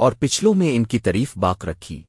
اور پچھلوں میں ان کی تعریف باق رکھی۔